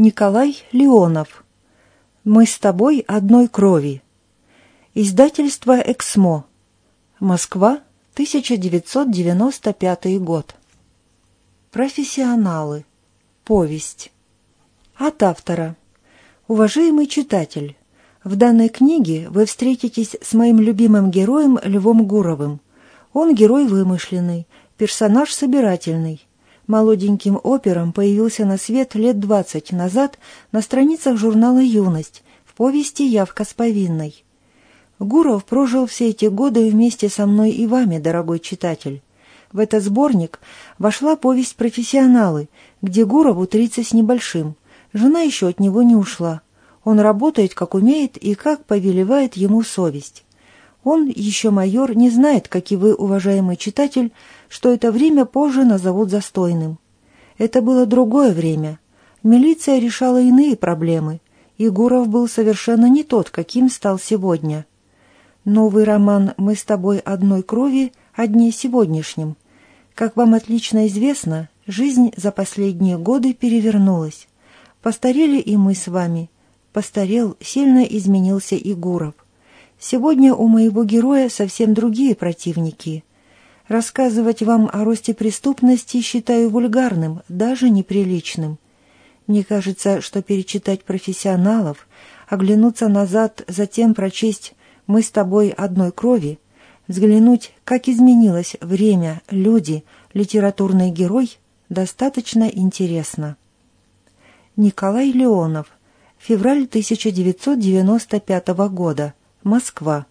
Николай Леонов. Мы с тобой одной крови. Издательство «Эксмо». Москва, 1995 год. Профессионалы. Повесть. От автора. Уважаемый читатель, в данной книге вы встретитесь с моим любимым героем Львом Гуровым. Он герой вымышленный, персонаж собирательный. Молоденьким опером появился на свет лет двадцать назад на страницах журнала «Юность» в повести «Явка с повинной». Гуров прожил все эти годы вместе со мной и вами, дорогой читатель. В этот сборник вошла повесть «Профессионалы», где Гурову тридцать с небольшим. Жена еще от него не ушла. Он работает, как умеет и как повелевает ему совесть. Он, еще майор, не знает, как и вы, уважаемый читатель, что это время позже назовут застойным. Это было другое время. Милиция решала иные проблемы, и Гуров был совершенно не тот, каким стал сегодня. Новый роман «Мы с тобой одной крови» о дне сегодняшнем. Как вам отлично известно, жизнь за последние годы перевернулась. Постарели и мы с вами. Постарел, сильно изменился и Гуров. Сегодня у моего героя совсем другие противники. Рассказывать вам о росте преступности считаю вульгарным, даже неприличным. Мне кажется, что перечитать профессионалов, оглянуться назад, затем прочесть мы с тобой одной крови, взглянуть, как изменилось время, люди, литературный герой, достаточно интересно. Николай Леонов. Февраль 1995 года. Москва.